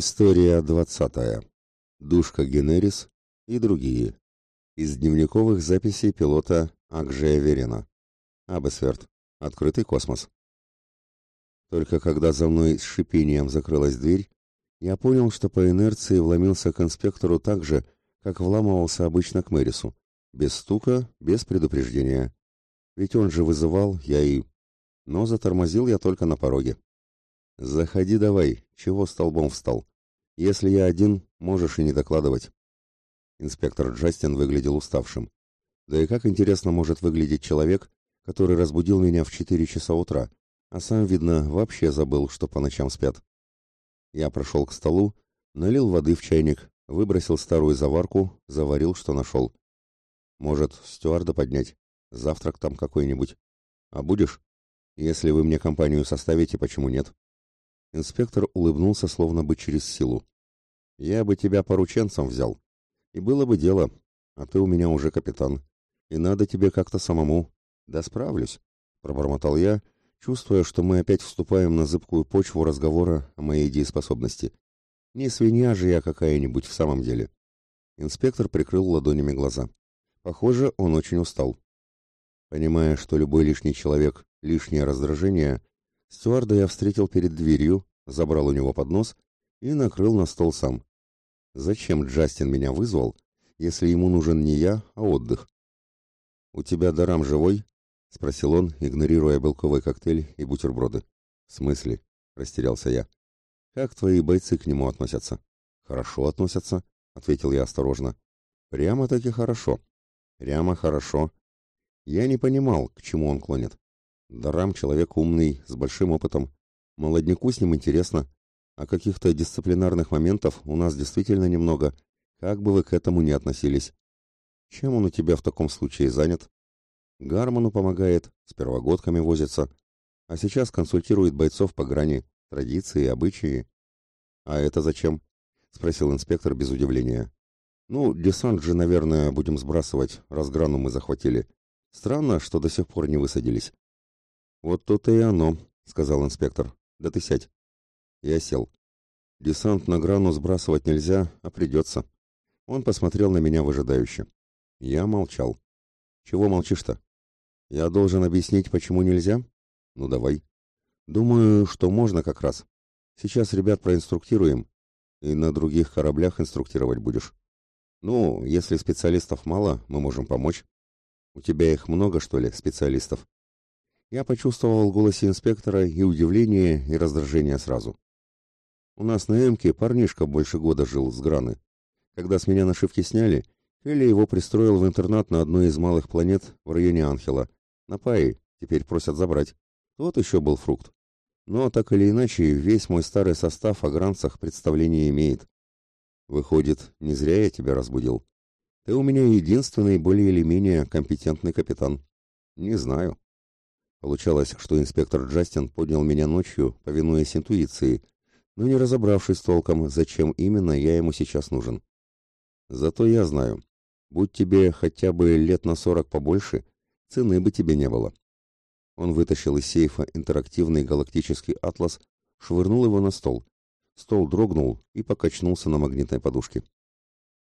История двадцатая. Душка Генерис и другие. Из дневниковых записей пилота Акжея Верена. Абесверт. Открытый космос. Только когда за мной с шипением закрылась дверь, я понял, что по инерции вломился к инспектору так же, как вламывался обычно к Мэрису. Без стука, без предупреждения. Ведь он же вызывал, я и... Но затормозил я только на пороге. «Заходи давай, чего столбом встал? Если я один, можешь и не докладывать». Инспектор Джастин выглядел уставшим. Да и как интересно может выглядеть человек, который разбудил меня в четыре часа утра, а сам, видно, вообще забыл, что по ночам спят. Я прошел к столу, налил воды в чайник, выбросил старую заварку, заварил, что нашел. Может, стюарда поднять? Завтрак там какой-нибудь. А будешь? Если вы мне компанию составите, почему нет? Инспектор улыбнулся, словно бы через силу. «Я бы тебя порученцем взял. И было бы дело. А ты у меня уже капитан. И надо тебе как-то самому. Да справлюсь», — пробормотал я, чувствуя, что мы опять вступаем на зыбкую почву разговора о моей дееспособности. Не свинья же я какая-нибудь в самом деле. Инспектор прикрыл ладонями глаза. Похоже, он очень устал. Понимая, что любой лишний человек — лишнее раздражение, Стюарда я встретил перед дверью, забрал у него поднос и накрыл на стол сам. Зачем Джастин меня вызвал, если ему нужен не я, а отдых? «У тебя дарам живой?» — спросил он, игнорируя белковый коктейль и бутерброды. «В смысле?» — растерялся я. «Как твои бойцы к нему относятся?» «Хорошо относятся», — ответил я осторожно. «Прямо-таки хорошо. Прямо хорошо». Я не понимал, к чему он клонит. Дарам человек умный, с большим опытом. Молодняку с ним интересно. А каких-то дисциплинарных моментов у нас действительно немного, как бы вы к этому ни относились. Чем он у тебя в таком случае занят? Гармону помогает, с первогодками возится, а сейчас консультирует бойцов по грани традиции обычаи. А это зачем? спросил инспектор без удивления. Ну, десант же, наверное, будем сбрасывать, раз грану мы захватили. Странно, что до сих пор не высадились. «Вот то-то и оно», — сказал инспектор. «Да ты сядь». Я сел. Десант на грану сбрасывать нельзя, а придется. Он посмотрел на меня выжидающе. Я молчал. «Чего молчишь-то?» «Я должен объяснить, почему нельзя?» «Ну, давай». «Думаю, что можно как раз. Сейчас ребят проинструктируем, и на других кораблях инструктировать будешь. Ну, если специалистов мало, мы можем помочь. У тебя их много, что ли, специалистов?» Я почувствовал в голосе инспектора и удивление, и раздражение сразу. У нас на Эмке парнишка больше года жил с Граны. Когда с меня нашивки сняли, Келли его пристроил в интернат на одной из малых планет в районе Анхела. На Паи, теперь просят забрать. Тот еще был фрукт. Но, так или иначе, весь мой старый состав о гранцах представления имеет. Выходит, не зря я тебя разбудил. Ты у меня единственный более или менее компетентный капитан. Не знаю. Получалось, что инспектор Джастин поднял меня ночью, повинуясь интуиции, но не разобравшись толком, зачем именно я ему сейчас нужен. Зато я знаю, будь тебе хотя бы лет на сорок побольше, цены бы тебе не было. Он вытащил из сейфа интерактивный галактический атлас, швырнул его на стол. Стол дрогнул и покачнулся на магнитной подушке.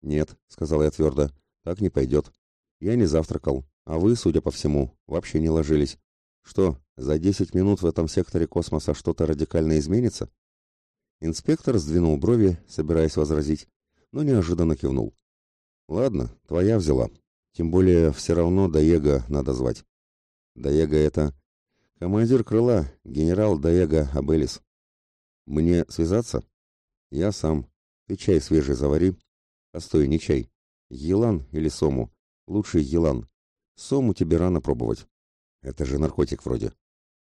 «Нет», — сказал я твердо, — «так не пойдет. Я не завтракал, а вы, судя по всему, вообще не ложились. Что, за 10 минут в этом секторе космоса что-то радикально изменится? Инспектор сдвинул брови, собираясь возразить, но неожиданно кивнул. Ладно, твоя взяла. Тем более все равно Даега надо звать. Даега это командир крыла, генерал Даега Абелис. Мне связаться? Я сам. Ты чай свежий завари. Постой, не чай. Елан или сому? Лучше елан. Сому тебе рано пробовать. Это же наркотик вроде.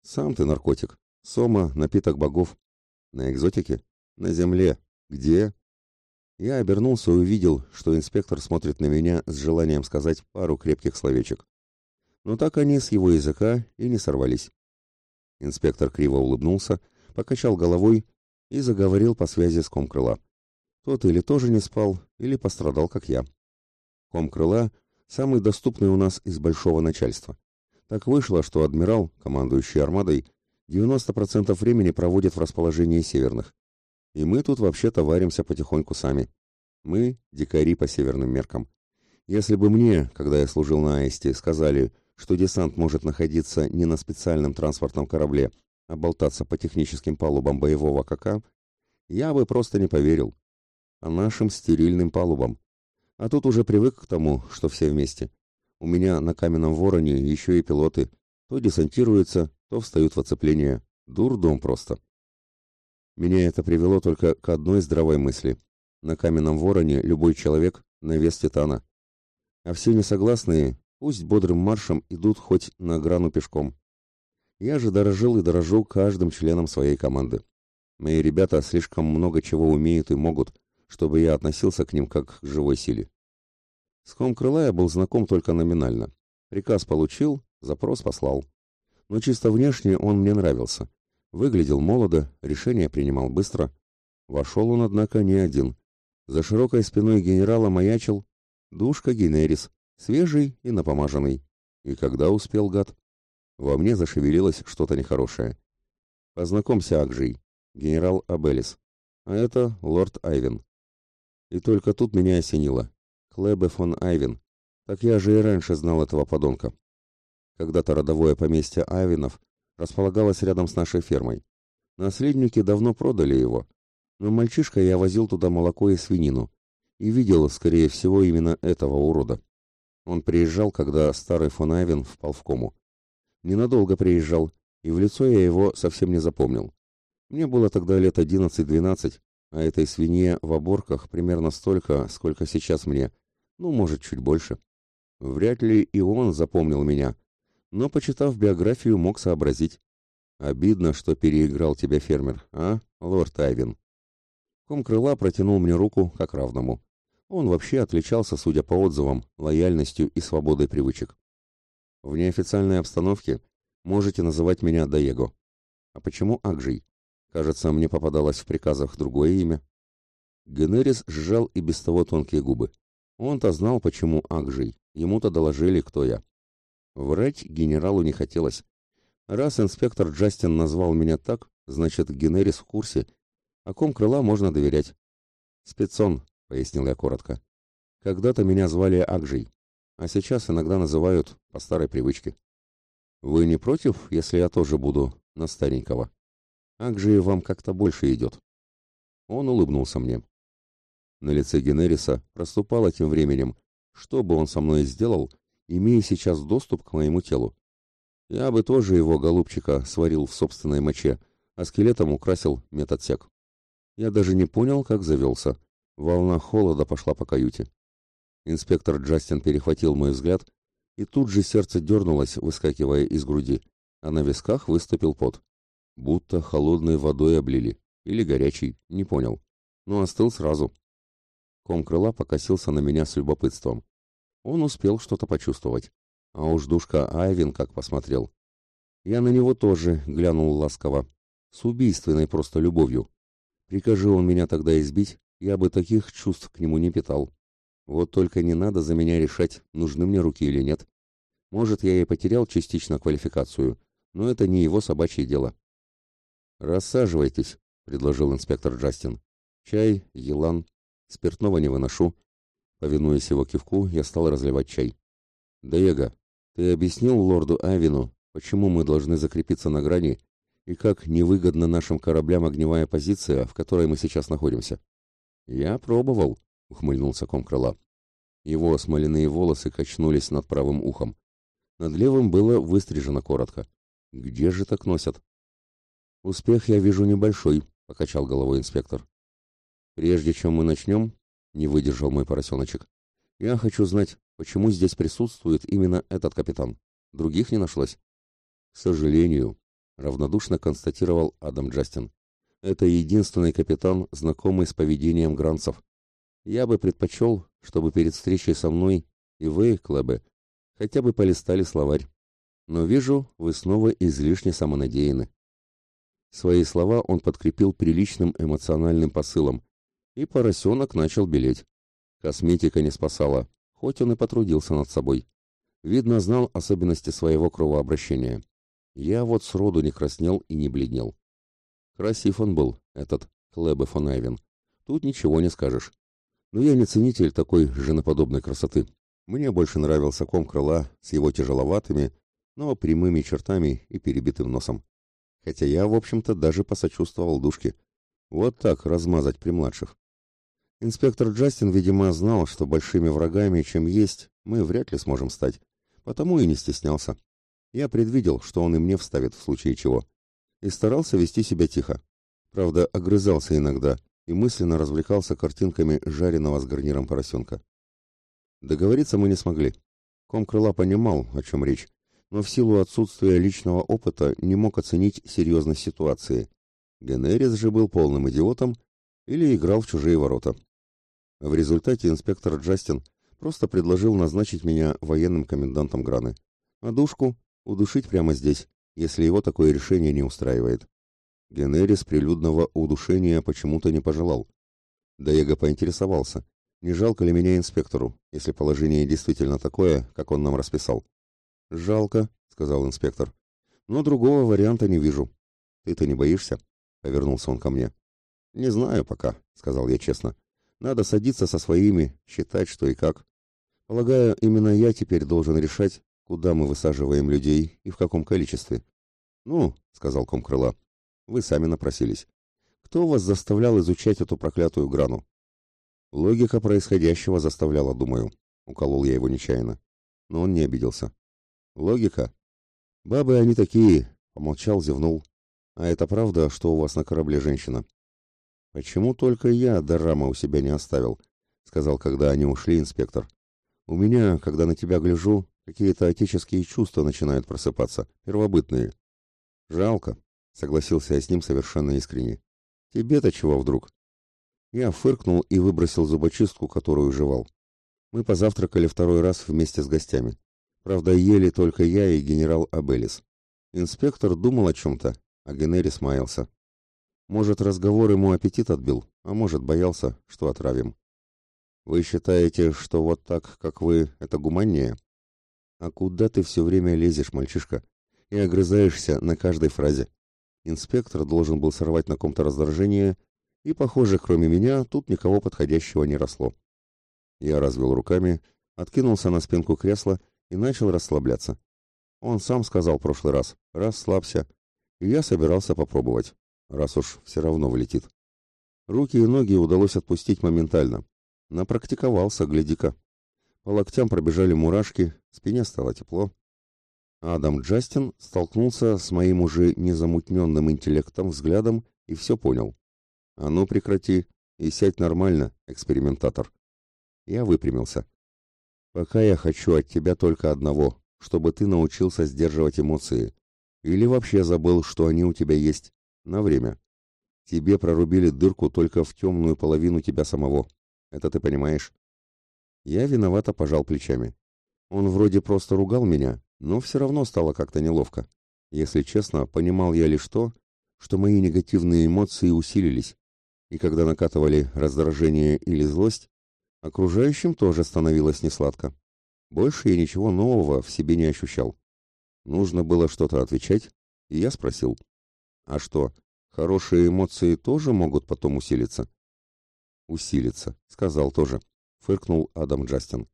Сам ты наркотик. Сома — напиток богов. На экзотике? На земле. Где? Я обернулся и увидел, что инспектор смотрит на меня с желанием сказать пару крепких словечек. Но так они с его языка и не сорвались. Инспектор криво улыбнулся, покачал головой и заговорил по связи с комкрыла. Тот или тоже не спал, или пострадал, как я. Комкрыла — самый доступный у нас из большого начальства. Так вышло, что адмирал, командующий армадой, 90% времени проводит в расположении северных. И мы тут вообще-то варимся потихоньку сами. Мы — дикари по северным меркам. Если бы мне, когда я служил на Аисте, сказали, что десант может находиться не на специальном транспортном корабле, а болтаться по техническим палубам боевого КК, я бы просто не поверил. А нашим стерильным палубам. А тут уже привык к тому, что все вместе. У меня на каменном вороне еще и пилоты. То десантируются, то встают в оцепление. Дурдом просто. Меня это привело только к одной здравой мысли. На каменном вороне любой человек на вес титана. А все несогласные пусть бодрым маршем идут хоть на грану пешком. Я же дорожил и дорожу каждым членом своей команды. Мои ребята слишком много чего умеют и могут, чтобы я относился к ним как к живой силе. С ком крыла я был знаком только номинально. Приказ получил, запрос послал. Но чисто внешне он мне нравился. Выглядел молодо, решение принимал быстро. Вошел он, однако, не один. За широкой спиной генерала маячил душка Генерис, свежий и напомаженный. И когда успел гад? Во мне зашевелилось что-то нехорошее. Познакомься, Акжий, генерал Абелис. А это лорд Айвен. И только тут меня осенило. Клебе фон Айвен. Так я же и раньше знал этого подонка. Когда-то родовое поместье Айвенов располагалась рядом с нашей фермой. Наследники давно продали его, но мальчишка я возил туда молоко и свинину и видел, скорее всего, именно этого урода. Он приезжал, когда старый фон Айвен впал в кому. Ненадолго приезжал, и в лицо я его совсем не запомнил. Мне было тогда лет одиннадцать-двенадцать, а этой свинье в оборках примерно столько, сколько сейчас мне, ну, может, чуть больше. Вряд ли и он запомнил меня, но, почитав биографию, мог сообразить. Обидно, что переиграл тебя фермер, а, лорд Айвин? Ком крыла протянул мне руку, как равному. Он вообще отличался, судя по отзывам, лояльностью и свободой привычек. В неофициальной обстановке можете называть меня Даего. А почему Акжий? Кажется, мне попадалось в приказах другое имя. Генерис сжал и без того тонкие губы. Он-то знал, почему Акжий. Ему-то доложили, кто я. Врать генералу не хотелось. Раз инспектор Джастин назвал меня так, значит, Генерис в курсе, о ком крыла можно доверять. «Спецон», — пояснил я коротко. «Когда-то меня звали Акжей, а сейчас иногда называют по старой привычке». «Вы не против, если я тоже буду на старенького? Акжей вам как-то больше идет». Он улыбнулся мне. На лице Генериса проступало тем временем, что бы он со мной сделал, имея сейчас доступ к моему телу. Я бы тоже его, голубчика, сварил в собственной моче, а скелетом украсил медотсек. Я даже не понял, как завелся. Волна холода пошла по каюте. Инспектор Джастин перехватил мой взгляд, и тут же сердце дернулось, выскакивая из груди, а на висках выступил пот. Будто холодной водой облили. Или горячий, не понял. Но остыл сразу. Ком крыла покосился на меня с любопытством. Он успел что-то почувствовать. А уж душка Айвин как посмотрел. Я на него тоже глянул ласково. С убийственной просто любовью. Прикажи он меня тогда избить, я бы таких чувств к нему не питал. Вот только не надо за меня решать, нужны мне руки или нет. Может, я и потерял частично квалификацию, но это не его собачье дело. «Рассаживайтесь», — предложил инспектор Джастин. «Чай, елан, спиртного не выношу, Повинуясь его кивку, я стал разливать чай. «Диего, ты объяснил лорду Авину, почему мы должны закрепиться на грани и как невыгодна нашим кораблям огневая позиция, в которой мы сейчас находимся?» «Я пробовал», — ухмыльнулся ком крыла. Его смоляные волосы качнулись над правым ухом. Над левым было выстрижено коротко. «Где же так носят?» «Успех я вижу небольшой», — покачал головой инспектор. «Прежде чем мы начнем, не выдержал мой поросеночек. Я хочу знать, почему здесь присутствует именно этот капитан. Других не нашлось. К сожалению, равнодушно констатировал Адам Джастин. Это единственный капитан, знакомый с поведением гранцев. Я бы предпочел, чтобы перед встречей со мной и вы, Клэбе, хотя бы полистали словарь. Но вижу, вы снова излишне самонадеяны. Свои слова он подкрепил приличным эмоциональным посылом, и поросенок начал белеть. Косметика не спасала, хоть он и потрудился над собой. Видно, знал особенности своего кровообращения. Я вот сроду не краснел и не бледнел. Красив он был, этот Клэбе фон Айвен. Тут ничего не скажешь. Но я не ценитель такой женоподобной красоты. Мне больше нравился ком крыла с его тяжеловатыми, но прямыми чертами и перебитым носом. Хотя я, в общем-то, даже посочувствовал душке. Вот так размазать при младших. Инспектор Джастин, видимо, знал, что большими врагами, чем есть, мы вряд ли сможем стать, потому и не стеснялся. Я предвидел, что он и мне вставит в случае чего, и старался вести себя тихо. Правда, огрызался иногда и мысленно развлекался картинками жареного с гарниром поросенка. Договориться мы не смогли. Ком крыла понимал, о чем речь, но в силу отсутствия личного опыта не мог оценить серьезность ситуации. Генерис же был полным идиотом или играл в чужие ворота. В результате инспектор Джастин просто предложил назначить меня военным комендантом Граны, а душку удушить прямо здесь, если его такое решение не устраивает. Генерис прилюдного удушения почему-то не пожелал. Даего поинтересовался, не жалко ли меня инспектору, если положение действительно такое, как он нам расписал. «Жалко», — сказал инспектор, — «но другого варианта не вижу». «Ты-то не боишься?» — повернулся он ко мне. «Не знаю пока», — сказал я честно. «Надо садиться со своими, считать, что и как. Полагаю, именно я теперь должен решать, куда мы высаживаем людей и в каком количестве». «Ну», — сказал комкрыла, — «вы сами напросились. Кто вас заставлял изучать эту проклятую грану?» «Логика происходящего заставляла, думаю», — уколол я его нечаянно. Но он не обиделся. Логика? Бабы они такие, помолчал, зевнул. А это правда, что у вас на корабле женщина? Почему только я Дарама у себя не оставил? Сказал, когда они ушли, инспектор. У меня, когда на тебя гляжу, какие-то отеческие чувства начинают просыпаться, первобытные. Жалко, согласился я с ним совершенно искренне. Тебе-то чего вдруг? Я фыркнул и выбросил зубочистку, которую жевал. Мы позавтракали второй раз вместе с гостями. Правда, ели только я и генерал Абелис. Инспектор думал о чем-то, а Генерис маялся. Может, разговор ему аппетит отбил, а может, боялся, что отравим. Вы считаете, что вот так, как вы, это гуманнее? А куда ты все время лезешь, мальчишка, и огрызаешься на каждой фразе? Инспектор должен был сорвать на ком-то раздражение, и, похоже, кроме меня, тут никого подходящего не росло. Я развел руками, откинулся на спинку кресла и начал расслабляться. Он сам сказал в прошлый раз «расслабься», и я собирался попробовать, раз уж все равно влетит. Руки и ноги удалось отпустить моментально. Напрактиковался, гляди-ка. По локтям пробежали мурашки, спине стало тепло. Адам Джастин столкнулся с моим уже незамутненным интеллектом взглядом и все понял. «А ну прекрати и сядь нормально, экспериментатор». Я выпрямился. Пока я хочу от тебя только одного, чтобы ты научился сдерживать эмоции. Или вообще забыл, что они у тебя есть. На время. Тебе прорубили дырку только в темную половину тебя самого. Это ты понимаешь? Я виновато пожал плечами. Он вроде просто ругал меня, но все равно стало как-то неловко. Если честно, понимал я лишь то, что мои негативные эмоции усилились, и когда накатывали раздражение или злость, Окружающим тоже становилось несладко. Больше я ничего нового в себе не ощущал. Нужно было что-то отвечать, и я спросил. А что, хорошие эмоции тоже могут потом усилиться? Усилиться, сказал тоже. Фыркнул Адам Джастин.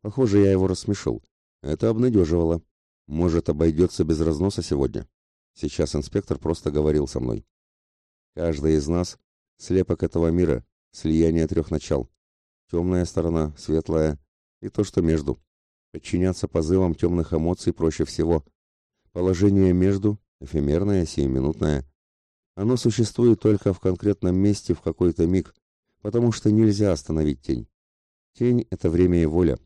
Похоже, я его рассмешил. Это обнадеживало. Может, обойдется без разноса сегодня. Сейчас инспектор просто говорил со мной. Каждый из нас — слепок этого мира, слияние трех начал темная сторона, светлая и то, что между. Подчиняться позывам темных эмоций проще всего. Положение между – эфемерное, сиюминутное. Оно существует только в конкретном месте в какой-то миг, потому что нельзя остановить тень. Тень – это время и воля.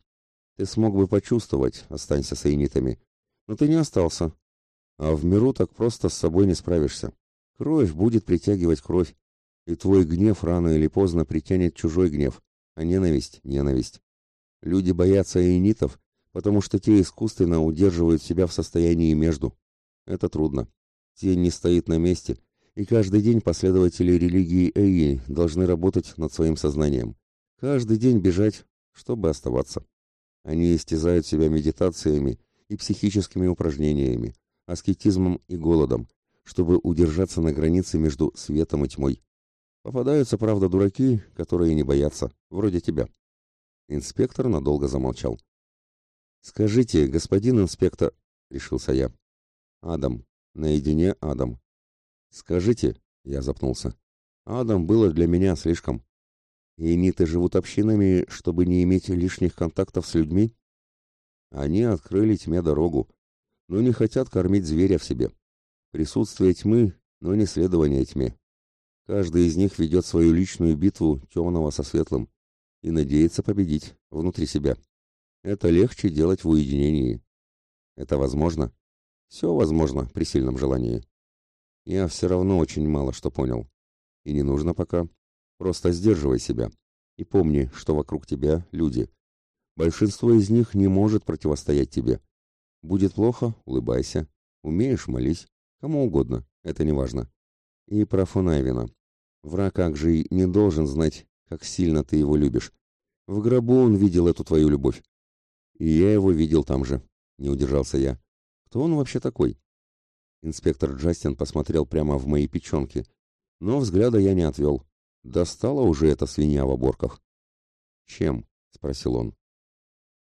Ты смог бы почувствовать, останься с айнитами, но ты не остался. А в миру так просто с собой не справишься. Кровь будет притягивать кровь, и твой гнев рано или поздно притянет чужой гнев а ненависть — ненависть. Люди боятся аэнитов, потому что те искусственно удерживают себя в состоянии между. Это трудно. Тень не стоит на месте, и каждый день последователи религии Эйи должны работать над своим сознанием. Каждый день бежать, чтобы оставаться. Они истязают себя медитациями и психическими упражнениями, аскетизмом и голодом, чтобы удержаться на границе между светом и тьмой. Попадаются, правда, дураки, которые не боятся, вроде тебя. Инспектор надолго замолчал. «Скажите, господин инспектор...» — решился я. «Адам. Наедине Адам. Скажите...» — я запнулся. «Адам было для меня слишком. И ниты живут общинами, чтобы не иметь лишних контактов с людьми?» Они открыли тьме дорогу, но не хотят кормить зверя в себе. Присутствие тьмы, но не следование тьме. Каждый из них ведет свою личную битву темного со светлым и надеется победить внутри себя. Это легче делать в уединении. Это возможно? Все возможно при сильном желании. Я все равно очень мало что понял. И не нужно пока. Просто сдерживай себя. И помни, что вокруг тебя люди. Большинство из них не может противостоять тебе. Будет плохо – улыбайся. Умеешь – молись. Кому угодно, это не важно. И про Фунайвина. Враг как же не должен знать, как сильно ты его любишь. В гробу он видел эту твою любовь. И я его видел там же, не удержался я. Кто он вообще такой? Инспектор Джастин посмотрел прямо в мои печенки, но взгляда я не отвел. Достала уже эта свинья в оборках. «Чем?» — спросил он.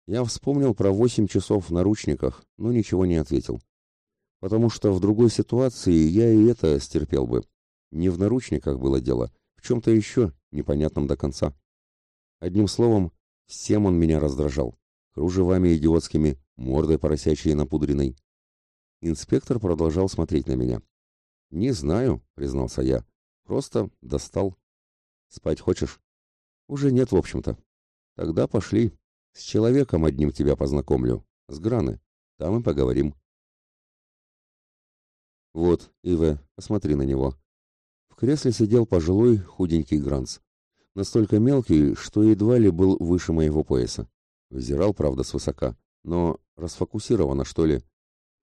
Я вспомнил про восемь часов в наручниках, но ничего не ответил. Потому что в другой ситуации я и это стерпел бы. Не в наручниках было дело, в чем-то еще, непонятном до конца. Одним словом, всем он меня раздражал кружевами идиотскими, мордой поросячьей напудренной. Инспектор продолжал смотреть на меня. «Не знаю», — признался я. «Просто достал». «Спать хочешь?» «Уже нет, в общем-то». «Тогда пошли. С человеком одним тебя познакомлю. С Граны. Там и поговорим». «Вот, Иве, посмотри на него». В кресле сидел пожилой худенький Гранц. Настолько мелкий, что едва ли был выше моего пояса. Взирал, правда, свысока, но расфокусировано, что ли.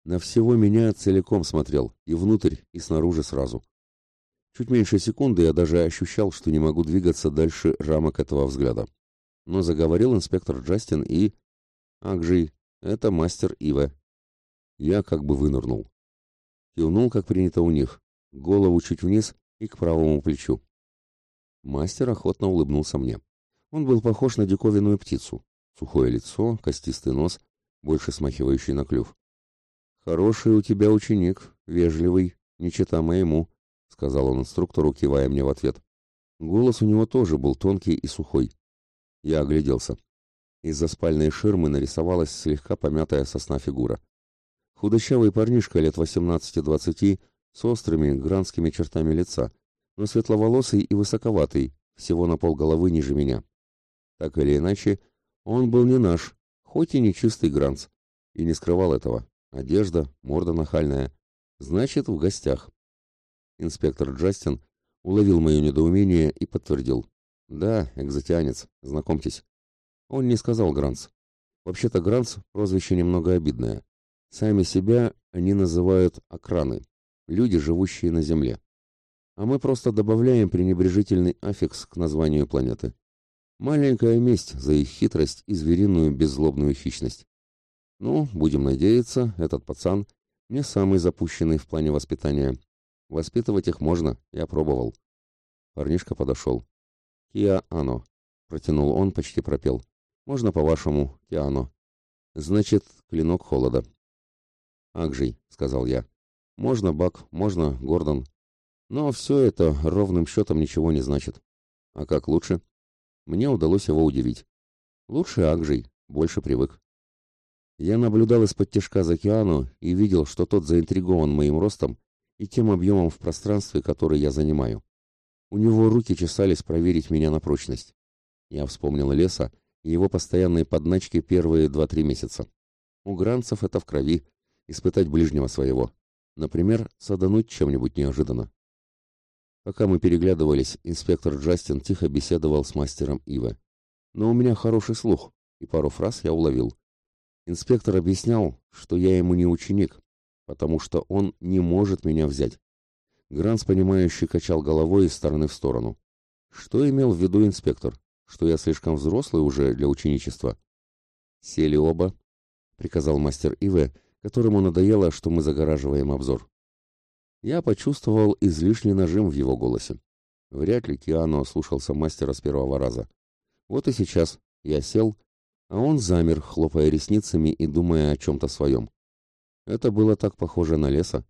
На всего меня целиком смотрел, и внутрь, и снаружи сразу. Чуть меньше секунды я даже ощущал, что не могу двигаться дальше рамок этого взгляда. Но заговорил инспектор Джастин и... Акжи, это мастер Ива. Я как бы вынырнул. Кивнул, как принято у них, голову чуть вниз и к правому плечу. Мастер охотно улыбнулся мне. Он был похож на диковинную птицу. Сухое лицо, костистый нос, больше смахивающий на клюв. «Хороший у тебя ученик, вежливый, не чита моему», — сказал он инструктору, кивая мне в ответ. Голос у него тоже был тонкий и сухой. Я огляделся. Из-за спальной ширмы нарисовалась слегка помятая сосна фигура. Худощавый парнишка лет 18-20 с острыми гранскими чертами лица, но светловолосый и высоковатый, всего на полголовы ниже меня. Так или иначе, он был не наш, хоть и не чистый гранц, и не скрывал этого. Одежда, морда нахальная. Значит, в гостях. Инспектор Джастин уловил мое недоумение и подтвердил. Да, экзотианец, знакомьтесь. Он не сказал Гранц. Вообще-то Гранц — прозвище немного обидное. Сами себя они называют окраны, люди, живущие на Земле. А мы просто добавляем пренебрежительный аффикс к названию планеты. Маленькая месть за их хитрость и звериную беззлобную хищность. Ну, будем надеяться, этот пацан не самый запущенный в плане воспитания. Воспитывать их можно, я пробовал. Парнишка подошел. «Киа Ано», — протянул он, почти пропел. «Можно по-вашему, Киано». «Значит, клинок холода». «Акжей», — сказал я. «Можно Бак, можно Гордон. Но все это ровным счетом ничего не значит. А как лучше?» Мне удалось его удивить. Лучше Акжей, больше привык. Я наблюдал из-под тяжка за океану и видел, что тот заинтригован моим ростом и тем объемом в пространстве, который я занимаю. У него руки чесались проверить меня на прочность. Я вспомнил леса и его постоянные подначки первые два-три месяца. У гранцев это в крови, испытать ближнего своего. Например, садануть чем-нибудь неожиданно. Пока мы переглядывались, инспектор Джастин тихо беседовал с мастером Ива. Но у меня хороший слух, и пару фраз я уловил. Инспектор объяснял, что я ему не ученик, потому что он не может меня взять. Гранс, понимающий, качал головой из стороны в сторону. Что имел в виду инспектор? Что я слишком взрослый уже для ученичества? «Сели оба», — приказал мастер Иве, которому надоело, что мы загораживаем обзор. Я почувствовал излишний нажим в его голосе. Вряд ли Киано слушался мастера с первого раза. Вот и сейчас я сел, а он замер, хлопая ресницами и думая о чем-то своем. Это было так похоже на леса.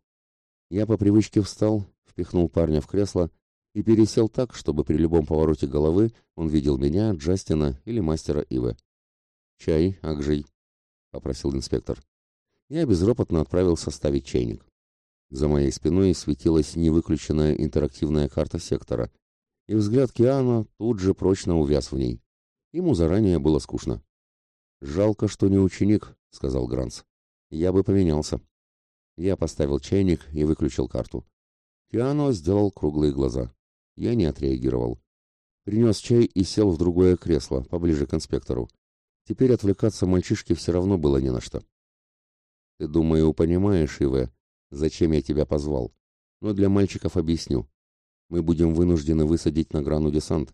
Я по привычке встал, впихнул парня в кресло и пересел так, чтобы при любом повороте головы он видел меня, Джастина или мастера Ивы. «Чай, Акжей», — попросил инспектор. Я безропотно отправился ставить чайник. За моей спиной светилась невыключенная интерактивная карта сектора, и взгляд Киана тут же прочно увяз в ней. Ему заранее было скучно. «Жалко, что не ученик», — сказал Гранц. «Я бы поменялся». Я поставил чайник и выключил карту. Киано сделал круглые глаза. Я не отреагировал. Принес чай и сел в другое кресло, поближе к инспектору. Теперь отвлекаться мальчишке все равно было не на что. «Ты, думаю, понимаешь, Иве, зачем я тебя позвал. Но для мальчиков объясню. Мы будем вынуждены высадить на Грану десант.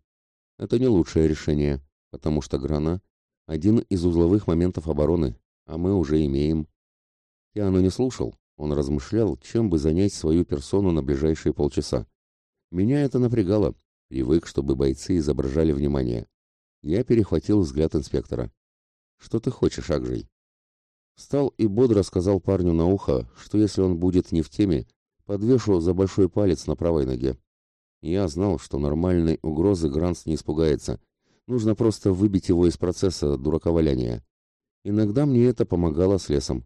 Это не лучшее решение, потому что Грана — один из узловых моментов обороны, а мы уже имеем. Киану не слушал, он размышлял, чем бы занять свою персону на ближайшие полчаса. Меня это напрягало, привык, чтобы бойцы изображали внимание. Я перехватил взгляд инспектора. «Что ты хочешь, Акжей?» Встал и бодро сказал парню на ухо, что если он будет не в теме, подвешу за большой палец на правой ноге. Я знал, что нормальной угрозы Гранс не испугается. Нужно просто выбить его из процесса дураковаляния. Иногда мне это помогало с лесом.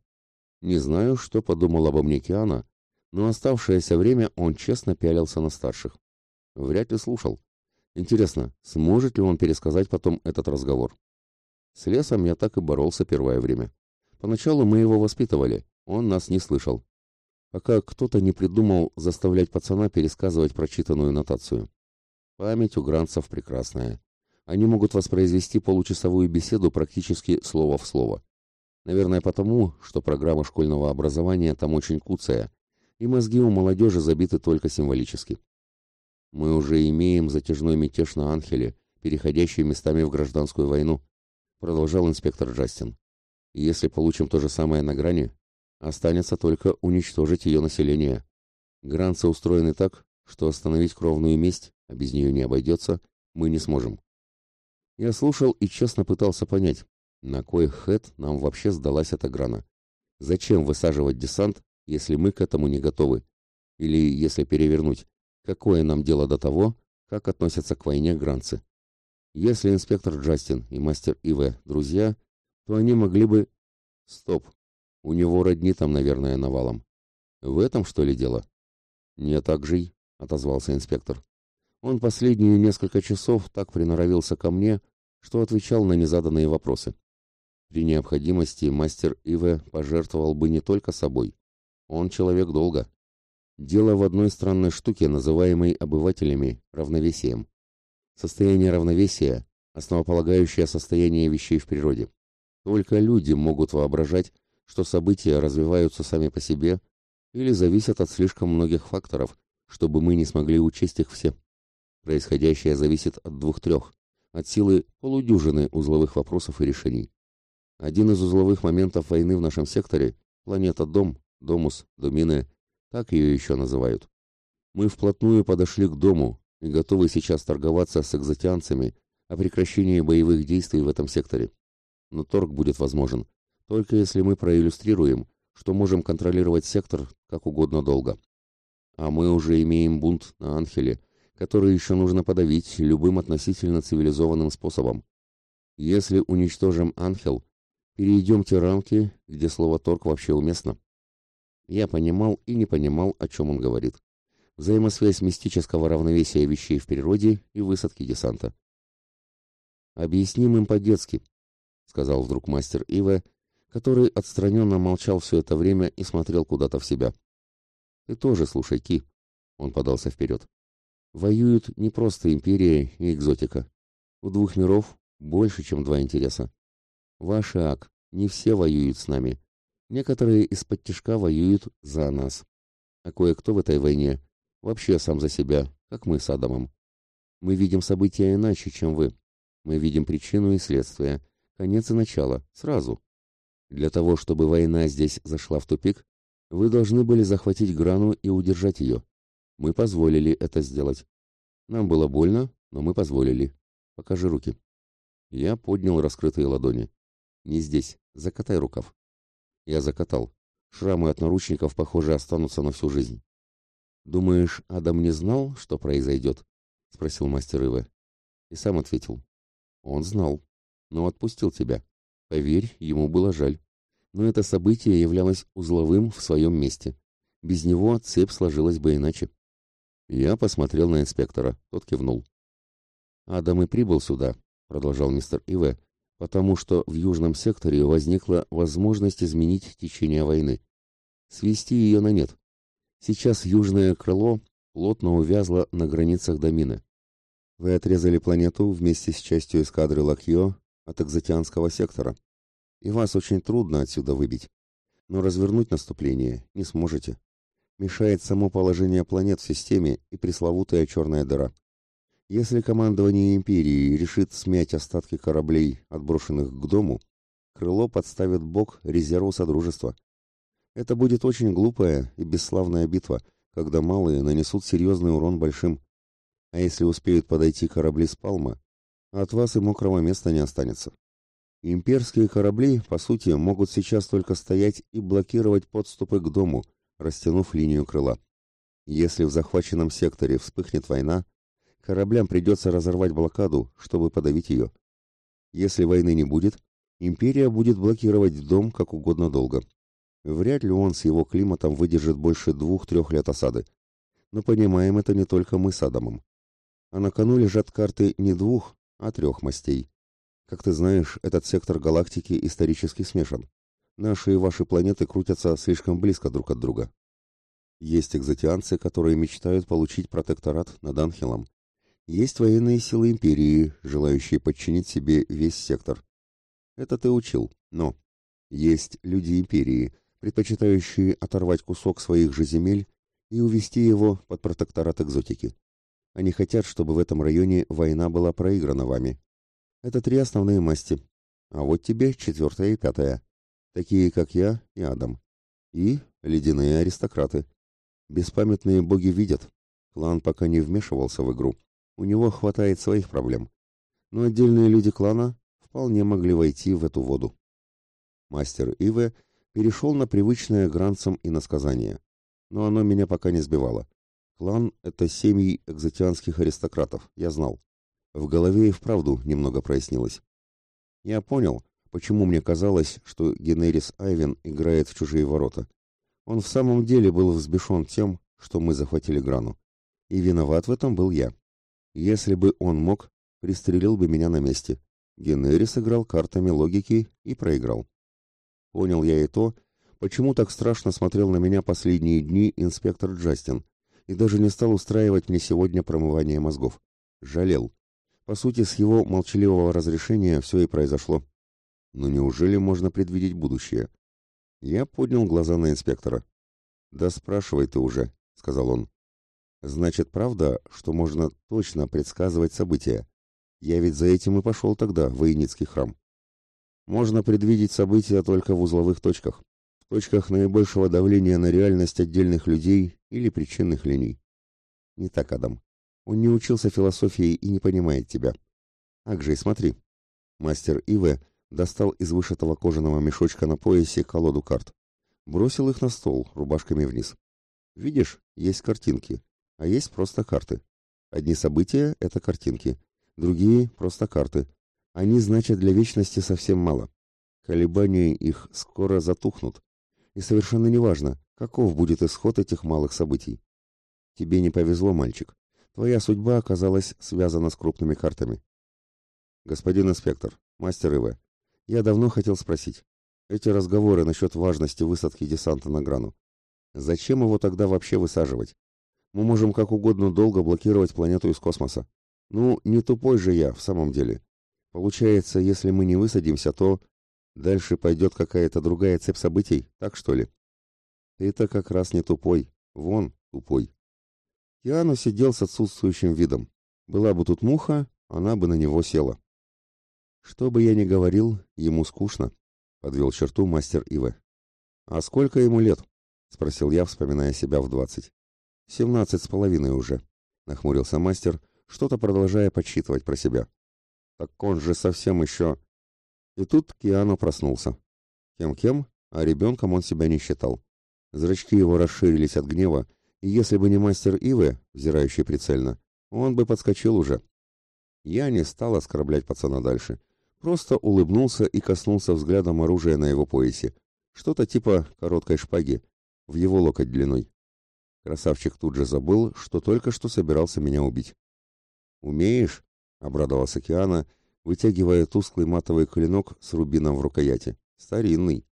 Не знаю, что подумал обо мне Киана, но оставшееся время он честно пялился на старших. Вряд ли слушал. Интересно, сможет ли он пересказать потом этот разговор? С лесом я так и боролся первое время. Поначалу мы его воспитывали, он нас не слышал. Пока кто-то не придумал заставлять пацана пересказывать прочитанную нотацию. Память у гранцев прекрасная. Они могут воспроизвести получасовую беседу практически слово в слово. Наверное, потому, что программа школьного образования там очень куцая, и мозги у молодежи забиты только символически. Мы уже имеем затяжной мятеж на Анхеле, переходящий местами в гражданскую войну, продолжал инспектор Джастин. Если получим то же самое на грани, останется только уничтожить ее население. Гранцы устроены так, что остановить кровную месть, а без нее не обойдется, мы не сможем. Я слушал и честно пытался понять, на кой хэт нам вообще сдалась эта грана. Зачем высаживать десант, если мы к этому не готовы? Или, если перевернуть, какое нам дело до того, как относятся к войне гранцы? Если инспектор Джастин и мастер Иве друзья, то они могли бы... Стоп. У него родни там, наверное, навалом. В этом, что ли, дело? Не так же, отозвался инспектор. Он последние несколько часов так приноровился ко мне, что отвечал на незаданные вопросы. При необходимости мастер Иве пожертвовал бы не только собой. Он человек долга. Дело в одной странной штуке, называемой обывателями равновесием. Состояние равновесия – основополагающее состояние вещей в природе. Только люди могут воображать, что события развиваются сами по себе или зависят от слишком многих факторов, чтобы мы не смогли учесть их все. Происходящее зависит от двух-трех, от силы полудюжины узловых вопросов и решений. Один из узловых моментов войны в нашем секторе – планета Дом, Домус, Домине, так ее еще называют. Мы вплотную подошли к Дому и готовы сейчас торговаться с экзотианцами о прекращении боевых действий в этом секторе но торг будет возможен, только если мы проиллюстрируем, что можем контролировать сектор как угодно долго. А мы уже имеем бунт на Анхеле, который еще нужно подавить любым относительно цивилизованным способом. Если уничтожим Анхел, перейдем те рамки, где слово «торг» вообще уместно. Я понимал и не понимал, о чем он говорит. Взаимосвязь мистического равновесия вещей в природе и высадки десанта. Объясним им по-детски, сказал вдруг мастер Ива, который отстраненно молчал все это время и смотрел куда-то в себя. Ты тоже слушай, Ки. Он подался вперед. Воюют не просто империя и экзотика. У двух миров больше, чем два интереса. Ваш ак, не все воюют с нами. Некоторые из-под тяжка воюют за нас. А кое-кто в этой войне вообще сам за себя, как мы с Адамом. Мы видим события иначе, чем вы. Мы видим причину и следствие, конец и начало, сразу. Для того, чтобы война здесь зашла в тупик, вы должны были захватить Грану и удержать ее. Мы позволили это сделать. Нам было больно, но мы позволили. Покажи руки. Я поднял раскрытые ладони. Не здесь. Закатай рукав. Я закатал. Шрамы от наручников, похоже, останутся на всю жизнь. «Думаешь, Адам не знал, что произойдет?» — спросил мастер Ивы. И сам ответил. «Он знал, но отпустил тебя. Поверь, ему было жаль. Но это событие являлось узловым в своем месте. Без него цепь сложилась бы иначе». Я посмотрел на инспектора, тот кивнул. «Адам и прибыл сюда», — продолжал мистер Иве, «потому что в южном секторе возникла возможность изменить течение войны. Свести ее на нет. Сейчас южное крыло плотно увязло на границах Домина. Вы отрезали планету вместе с частью эскадры Лакьё от экзотианского сектора, и вас очень трудно отсюда выбить. Но развернуть наступление не сможете. Мешает само положение планет в системе и пресловутая черная дыра. Если командование Империи решит смять остатки кораблей, отброшенных к дому, крыло подставит бок резерву Содружества. Это будет очень глупая и бесславная битва, когда малые нанесут серьезный урон большим. А если успеют подойти корабли с Палма, от вас и мокрого места не останется. Имперские корабли, по сути, могут сейчас только стоять и блокировать подступы к дому, растянув линию крыла. Если в захваченном секторе вспыхнет война, кораблям придется разорвать блокаду, чтобы подавить ее. Если войны не будет, империя будет блокировать дом как угодно долго. Вряд ли он с его климатом выдержит больше двух-трех лет осады. Но понимаем это не только мы с Адамом. А на кону лежат карты не двух, а трех мастей. Как ты знаешь, этот сектор галактики исторически смешан. Наши и ваши планеты крутятся слишком близко друг от друга. Есть экзотианцы, которые мечтают получить протекторат над Анхелом. Есть военные силы Империи, желающие подчинить себе весь сектор. Это ты учил, но есть люди Империи, предпочитающие оторвать кусок своих же земель и увести его под протекторат экзотики. Они хотят, чтобы в этом районе война была проиграна вами. Это три основные масти. А вот тебе четвертая и пятая. Такие, как я и Адам. И ледяные аристократы. Беспамятные боги видят. Клан пока не вмешивался в игру. У него хватает своих проблем. Но отдельные люди клана вполне могли войти в эту воду. Мастер Иве перешел на привычное гранцам иносказание. Но оно меня пока не сбивало. Клан — это семьи экзотианских аристократов, я знал. В голове и вправду немного прояснилось. Я понял, почему мне казалось, что Генерис Айвен играет в чужие ворота. Он в самом деле был взбешен тем, что мы захватили Грану. И виноват в этом был я. Если бы он мог, пристрелил бы меня на месте. Генерис играл картами логики и проиграл. Понял я и то, почему так страшно смотрел на меня последние дни инспектор Джастин, и даже не стал устраивать мне сегодня промывание мозгов. Жалел. По сути, с его молчаливого разрешения все и произошло. Но неужели можно предвидеть будущее? Я поднял глаза на инспектора. «Да спрашивай ты уже», — сказал он. «Значит, правда, что можно точно предсказывать события? Я ведь за этим и пошел тогда в Воиницкий храм». Можно предвидеть события только в узловых точках, в точках наибольшего давления на реальность отдельных людей или причинных линий. Не так, Адам. Он не учился философии и не понимает тебя. Акжей, смотри. Мастер Иве достал из вышитого кожаного мешочка на поясе колоду карт. Бросил их на стол, рубашками вниз. Видишь, есть картинки, а есть просто карты. Одни события — это картинки, другие — просто карты, они значат для вечности совсем мало. Колебания их скоро затухнут, и совершенно неважно, каков будет исход этих малых событий. Тебе не повезло, мальчик. Твоя судьба оказалась связана с крупными картами. Господин инспектор, мастер Иве, я давно хотел спросить. Эти разговоры насчет важности высадки десанта на Грану. Зачем его тогда вообще высаживать? Мы можем как угодно долго блокировать планету из космоса. Ну, не тупой же я в самом деле. Получается, если мы не высадимся, то дальше пойдет какая-то другая цепь событий, так что ли? Ты-то как раз не тупой. Вон, тупой. Киану сидел с отсутствующим видом. Была бы тут муха, она бы на него села. Что бы я ни говорил, ему скучно, подвел черту мастер Иве. А сколько ему лет? спросил я, вспоминая себя в двадцать. Семнадцать с половиной уже, нахмурился мастер, что-то продолжая подсчитывать про себя. Так он же совсем еще... И тут Киану проснулся. Кем-кем, а ребенком он себя не считал. Зрачки его расширились от гнева, и если бы не мастер Ивы, взирающий прицельно, он бы подскочил уже. Я не стал оскорблять пацана дальше. Просто улыбнулся и коснулся взглядом оружия на его поясе. Что-то типа короткой шпаги, в его локоть длиной. Красавчик тут же забыл, что только что собирался меня убить. «Умеешь?» — обрадовался Киана, вытягивая тусклый матовый клинок с рубином в рукояти. «Старинный».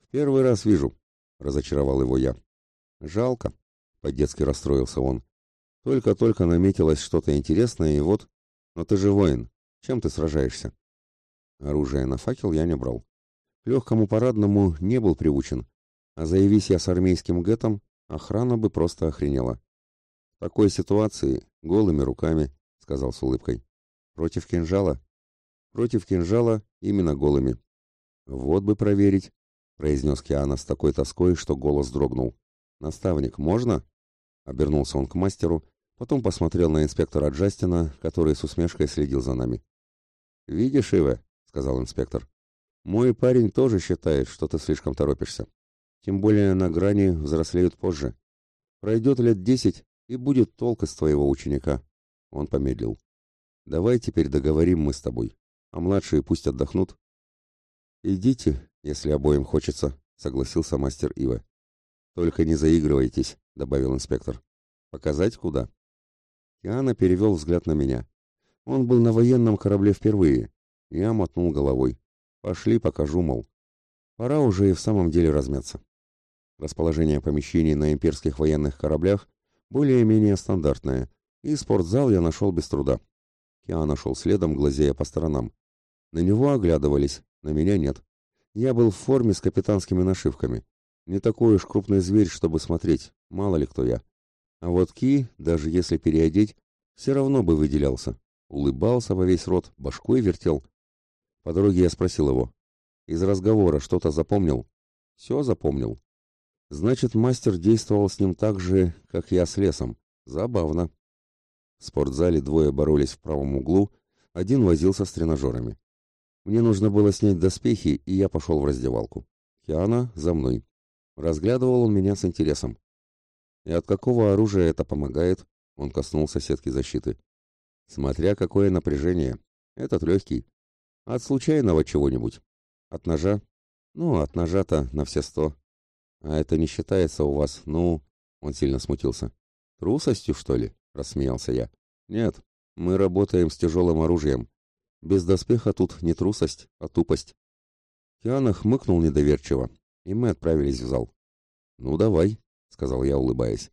«В первый раз вижу», — разочаровал его я. «Жалко», — по-детски расстроился он. «Только-только наметилось что-то интересное, и вот... Но ты же воин. Чем ты сражаешься?» Оружие на факел я не брал. К легкому парадному не был приучен, а заявись я с армейским гэтом, охрана бы просто охренела. В такой ситуации, голыми руками, сказал с улыбкой. Против кинжала? Против кинжала именно голыми. Вот бы проверить, произнес Киана с такой тоской, что голос дрогнул. Наставник, можно? Обернулся он к мастеру, потом посмотрел на инспектора Джастина, который с усмешкой следил за нами. «Видишь, Ива, сказал инспектор. Мой парень тоже считает, что ты слишком торопишься. Тем более на грани взрослеют позже. Пройдет лет десять, и будет толк из твоего ученика. Он помедлил. Давай теперь договорим мы с тобой, а младшие пусть отдохнут. Идите, если обоим хочется, согласился мастер Ива. Только не заигрывайтесь, добавил инспектор. Показать куда? Киана перевел взгляд на меня. Он был на военном корабле впервые, я мотнул головой. Пошли, покажу, мол. Пора уже и в самом деле размяться. Расположение помещений на имперских военных кораблях более-менее стандартное, и спортзал я нашел без труда. Я нашел следом, глазея по сторонам. На него оглядывались, на меня нет. Я был в форме с капитанскими нашивками. Не такой уж крупный зверь, чтобы смотреть, мало ли кто я. А вот Ки, даже если переодеть, все равно бы выделялся. Улыбался во весь рот, башкой вертел. По дороге я спросил его. Из разговора что-то запомнил? Все запомнил. Значит, мастер действовал с ним так же, как я с лесом. Забавно. В спортзале двое боролись в правом углу, один возился с тренажерами. Мне нужно было снять доспехи, и я пошел в раздевалку. Киана за мной. Разглядывал он меня с интересом. И от какого оружия это помогает? Он коснулся сетки защиты. Смотря какое напряжение. Этот легкий. От случайного чего-нибудь. От ножа? Ну, от ножа-то на все сто. А это не считается у вас, ну... Он сильно смутился. Трусостью, что ли? Рассмеялся я. Нет, мы работаем с тяжелым оружием. Без доспеха тут не трусость, а тупость. Киана хмыкнул недоверчиво, и мы отправились в зал. «Ну, давай», — сказал я, улыбаясь.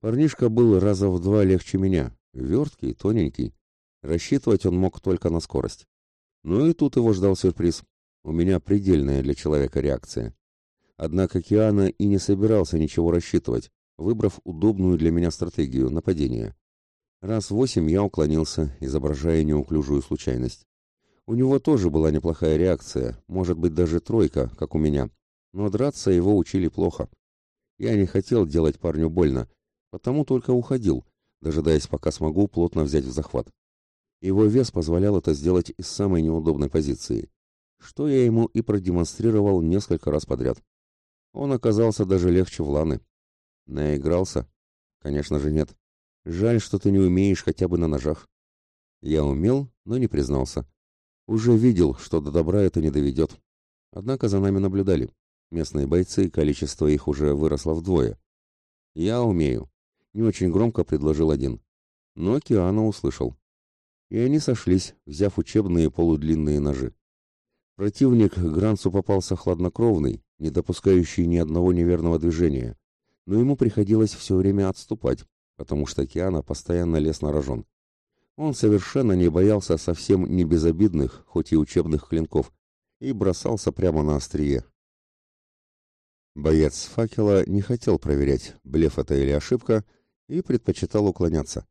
Парнишка был раза в два легче меня, верткий, тоненький. Рассчитывать он мог только на скорость. Ну и тут его ждал сюрприз. У меня предельная для человека реакция. Однако Киана и не собирался ничего рассчитывать, выбрав удобную для меня стратегию нападения. Раз восемь я уклонился, изображая неуклюжую случайность. У него тоже была неплохая реакция, может быть даже тройка, как у меня, но драться его учили плохо. Я не хотел делать парню больно, потому только уходил, дожидаясь, пока смогу плотно взять в захват. Его вес позволял это сделать из самой неудобной позиции, что я ему и продемонстрировал несколько раз подряд. Он оказался даже легче Вланы. Наигрался? Конечно же нет. Жаль, что ты не умеешь хотя бы на ножах. Я умел, но не признался. Уже видел, что до добра это не доведет. Однако за нами наблюдали. Местные бойцы, количество их уже выросло вдвое. Я умею. Не очень громко предложил один. Но Киана услышал и они сошлись, взяв учебные полудлинные ножи. Противник Гранцу попался хладнокровный, не допускающий ни одного неверного движения, но ему приходилось все время отступать, потому что Киана постоянно лез на рожон. Он совершенно не боялся совсем не безобидных, хоть и учебных клинков, и бросался прямо на острие. Боец факела не хотел проверять, блеф это или ошибка, и предпочитал уклоняться.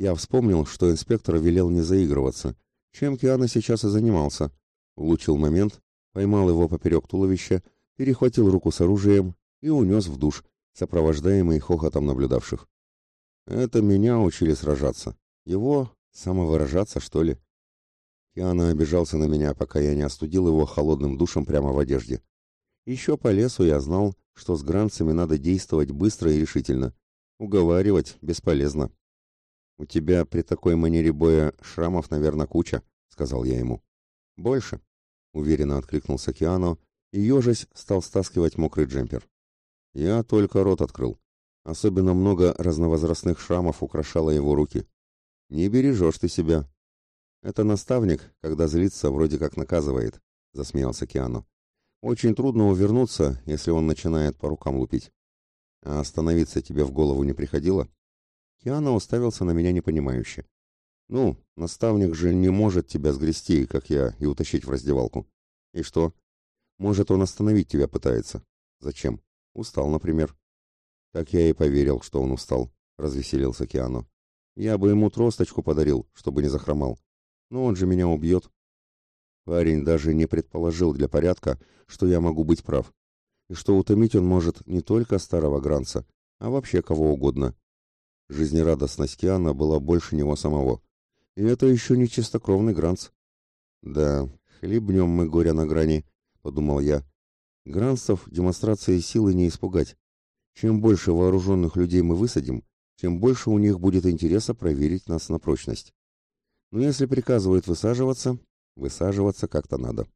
Я вспомнил, что инспектор велел не заигрываться, чем Киана сейчас и занимался. Улучил момент, поймал его поперек туловища, перехватил руку с оружием и унес в душ, сопровождаемый хохотом наблюдавших. Это меня учили сражаться. Его самовыражаться, что ли? Киана обижался на меня, пока я не остудил его холодным душем прямо в одежде. Еще по лесу я знал, что с гранцами надо действовать быстро и решительно. Уговаривать бесполезно. «У тебя при такой манере боя шрамов, наверное, куча», — сказал я ему. «Больше», — уверенно откликнулся Киано, и ежась стал стаскивать мокрый джемпер. Я только рот открыл. Особенно много разновозрастных шрамов украшало его руки. «Не бережешь ты себя». «Это наставник, когда злится, вроде как наказывает», — засмеялся Киано. «Очень трудно увернуться, если он начинает по рукам лупить. А остановиться тебе в голову не приходило?» Киано уставился на меня непонимающе. «Ну, наставник же не может тебя сгрести, как я, и утащить в раздевалку. И что? Может, он остановить тебя пытается? Зачем? Устал, например». «Так я и поверил, что он устал», — развеселился Киано. «Я бы ему тросточку подарил, чтобы не захромал. Но он же меня убьет». Парень даже не предположил для порядка, что я могу быть прав, и что утомить он может не только старого Гранца, а вообще кого угодно. Жизнерадостность Киана была больше него самого. И это еще не чистокровный Гранц. «Да, хлебнем мы горя на грани», — подумал я. «Гранцев демонстрацией силы не испугать. Чем больше вооруженных людей мы высадим, тем больше у них будет интереса проверить нас на прочность. Но если приказывают высаживаться, высаживаться как-то надо.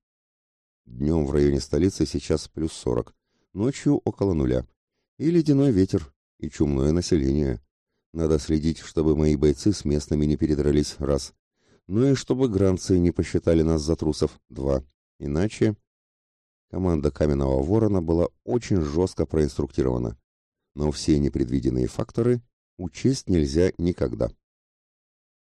Днем в районе столицы сейчас плюс сорок, ночью около нуля. И ледяной ветер, и чумное население. Надо следить, чтобы мои бойцы с местными не передрались, раз. Ну и чтобы гранцы не посчитали нас за трусов, два. Иначе... Команда Каменного Ворона была очень жестко проинструктирована. Но все непредвиденные факторы учесть нельзя никогда.